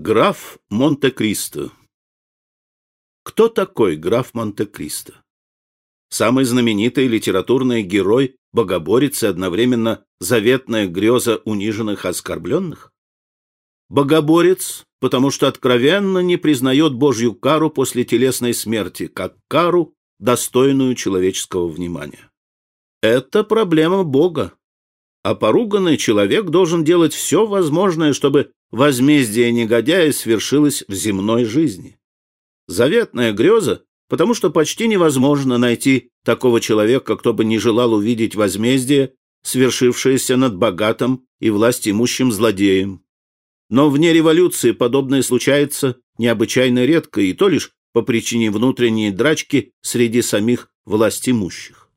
Граф Монте-Кристо Кто такой граф Монте-Кристо? Самый знаменитый литературный герой, богоборец и одновременно заветная греза униженных оскорбленных? Богоборец, потому что откровенно не признает Божью кару после телесной смерти, как кару, достойную человеческого внимания. Это проблема Бога, а поруганный человек должен делать все возможное, чтобы возмездие негодяя свершилось в земной жизни. Заветная греза, потому что почти невозможно найти такого человека, кто бы не желал увидеть возмездие, свершившееся над богатым и властимущим злодеем. Но вне революции подобное случается необычайно редко, и то лишь по причине внутренней драчки среди самих властимущих.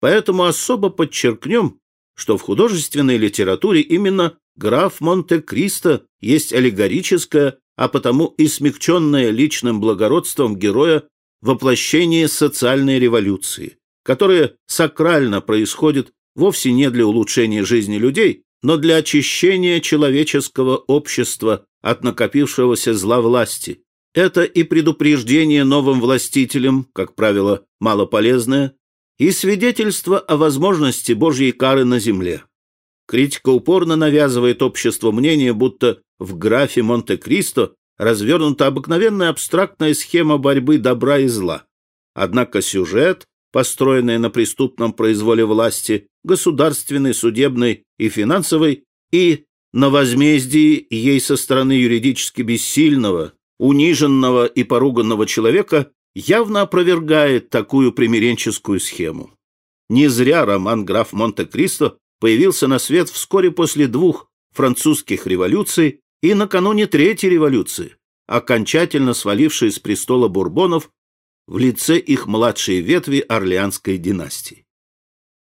Поэтому особо подчеркнем, что в художественной литературе именно граф Монте-Кристо есть аллегорическое, а потому и смягченное личным благородством героя воплощение социальной революции, которая сакрально происходит вовсе не для улучшения жизни людей, но для очищения человеческого общества от накопившегося зла власти. Это и предупреждение новым властителям, как правило, малополезное, и свидетельство о возможности Божьей кары на земле. Критика упорно навязывает обществу мнение, будто в графе Монте-Кристо развернута обыкновенная абстрактная схема борьбы добра и зла. Однако сюжет, построенный на преступном произволе власти, государственной, судебной и финансовой, и на возмездии ей со стороны юридически бессильного, униженного и поруганного человека, явно опровергает такую примиренческую схему. Не зря роман «Граф Монте-Кристо» появился на свет вскоре после двух французских революций и накануне Третьей революции, окончательно свалившей с престола бурбонов в лице их младшей ветви Орлеанской династии.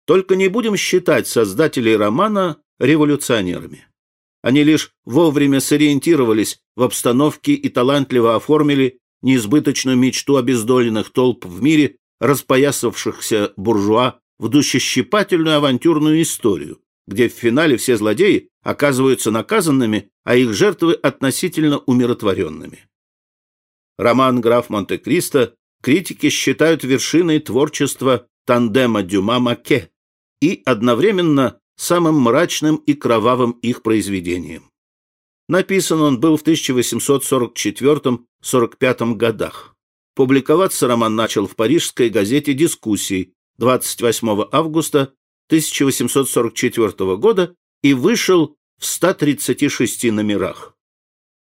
Только не будем считать создателей романа революционерами. Они лишь вовремя сориентировались в обстановке и талантливо оформили неизбыточную мечту обездоленных толп в мире, распоясавшихся буржуа в душещипательную авантюрную историю, где в финале все злодеи оказываются наказанными, а их жертвы относительно умиротворенными. Роман «Граф Монте-Кристо» критики считают вершиной творчества тандема Дюма-Маке и одновременно самым мрачным и кровавым их произведением. Написан он был в 1844-45 годах. Публиковаться роман начал в парижской газете «Дискуссии» 28 августа 1844 года и вышел в 136 номерах.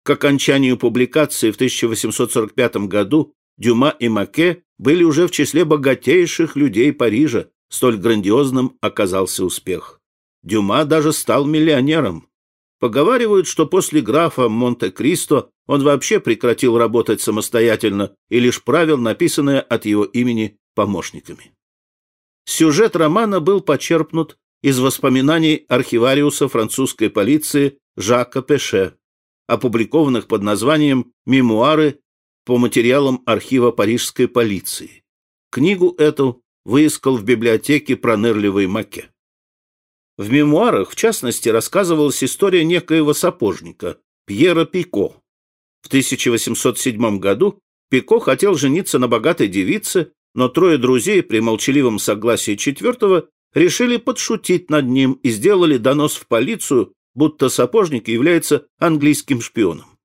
К окончанию публикации в 1845 году Дюма и Маке были уже в числе богатейших людей Парижа, столь грандиозным оказался успех. Дюма даже стал миллионером. Поговаривают, что после графа Монте-Кристо он вообще прекратил работать самостоятельно и лишь правил написанное от его имени помощниками. Сюжет романа был почерпнут из воспоминаний архивариуса французской полиции Жака Пеше, опубликованных под названием «Мемуары по материалам архива парижской полиции». Книгу эту выискал в библиотеке пронырливый Маке. В мемуарах, в частности, рассказывалась история некоего сапожника, Пьера Пико. В 1807 году Пико хотел жениться на богатой девице, но трое друзей при молчаливом согласии четвертого решили подшутить над ним и сделали донос в полицию, будто сапожник является английским шпионом.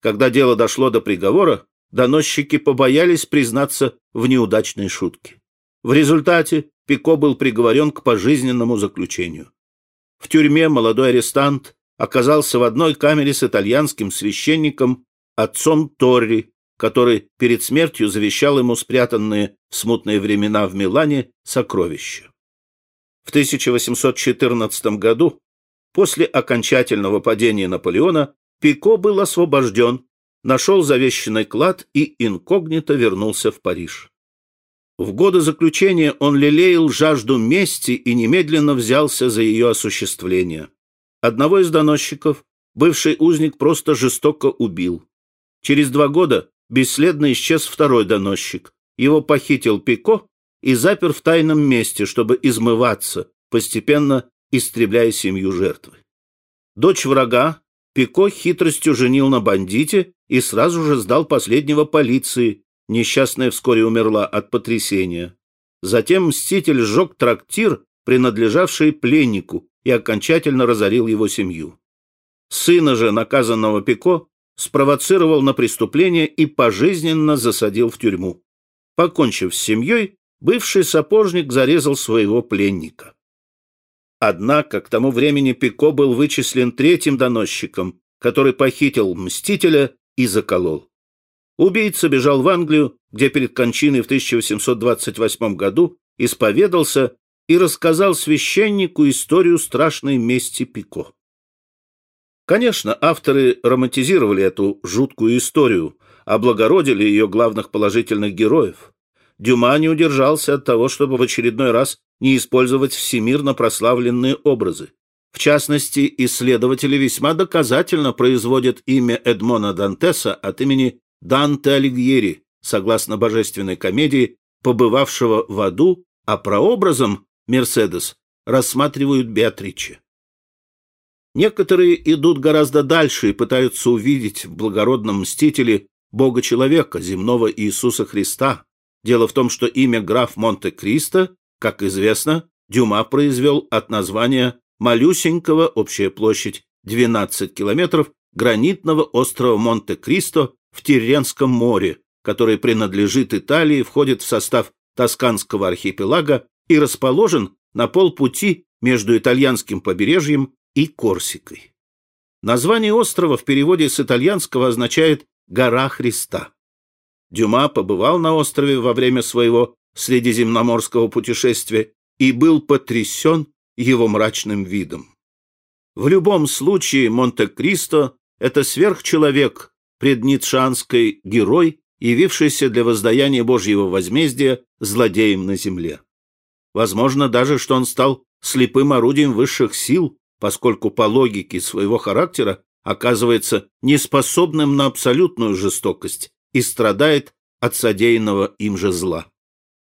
Когда дело дошло до приговора, доносчики побоялись признаться в неудачной шутке. В результате Пико был приговорен к пожизненному заключению. В тюрьме молодой арестант оказался в одной камере с итальянским священником отцом Торри, который перед смертью завещал ему спрятанные в смутные времена в Милане сокровища. В 1814 году, после окончательного падения Наполеона, Пико был освобожден, нашел завещанный клад и инкогнито вернулся в Париж. В годы заключения он лелеял жажду мести и немедленно взялся за ее осуществление. Одного из доносчиков бывший узник просто жестоко убил. Через два года бесследно исчез второй доносчик. Его похитил Пико и запер в тайном месте, чтобы измываться, постепенно истребляя семью жертвы. Дочь врага, Пико хитростью женил на бандите и сразу же сдал последнего полиции. Несчастная вскоре умерла от потрясения. Затем мститель сжег трактир, принадлежавший пленнику, и окончательно разорил его семью. Сына же наказанного Пико спровоцировал на преступление и пожизненно засадил в тюрьму. Покончив с семьей, бывший сапожник зарезал своего пленника. Однако к тому времени Пико был вычислен третьим доносчиком, который похитил Мстителя и заколол. Убийца бежал в Англию, где перед кончиной в 1828 году исповедался и рассказал священнику историю страшной мести Пико. Конечно, авторы романтизировали эту жуткую историю, облагородили ее главных положительных героев. Дюма не удержался от того, чтобы в очередной раз не использовать всемирно прославленные образы. В частности, исследователи весьма доказательно производят имя Эдмона Дантеса от имени Данте Алигьери, согласно божественной комедии, побывавшего в аду, а прообразом Мерседес рассматривают Беатриче. Некоторые идут гораздо дальше и пытаются увидеть в благородном мстителе Бога-человека, земного Иисуса Христа. Дело в том, что имя граф Монте-Кристо, как известно, Дюма произвел от названия малюсенького, общая площадь 12 километров, гранитного острова Монте-Кристо в Тирренском море, который принадлежит Италии, входит в состав Тосканского архипелага и расположен на полпути между итальянским побережьем и Корсикой. Название острова в переводе с итальянского означает «гора Христа». Дюма побывал на острове во время своего средиземноморского путешествия и был потрясен его мрачным видом. В любом случае Монте-Кристо — это сверхчеловек, предницшанский герой, явившийся для воздаяния Божьего возмездия злодеем на земле. Возможно даже, что он стал слепым орудием высших сил, поскольку по логике своего характера оказывается неспособным на абсолютную жестокость и страдает от содеянного им же зла.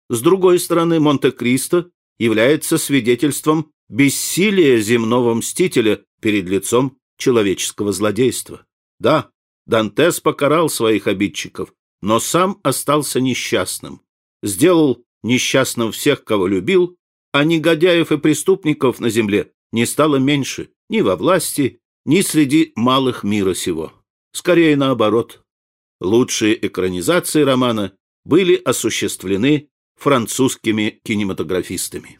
С другой стороны, Монте-Кристо является свидетельством бессилия земного мстителя перед лицом человеческого злодейства. Да, Дантес покарал своих обидчиков, но сам остался несчастным, сделал несчастным всех, кого любил, а негодяев и преступников на земле не стало меньше ни во власти, ни среди малых мира сего. Скорее наоборот. Лучшие экранизации романа были осуществлены французскими кинематографистами.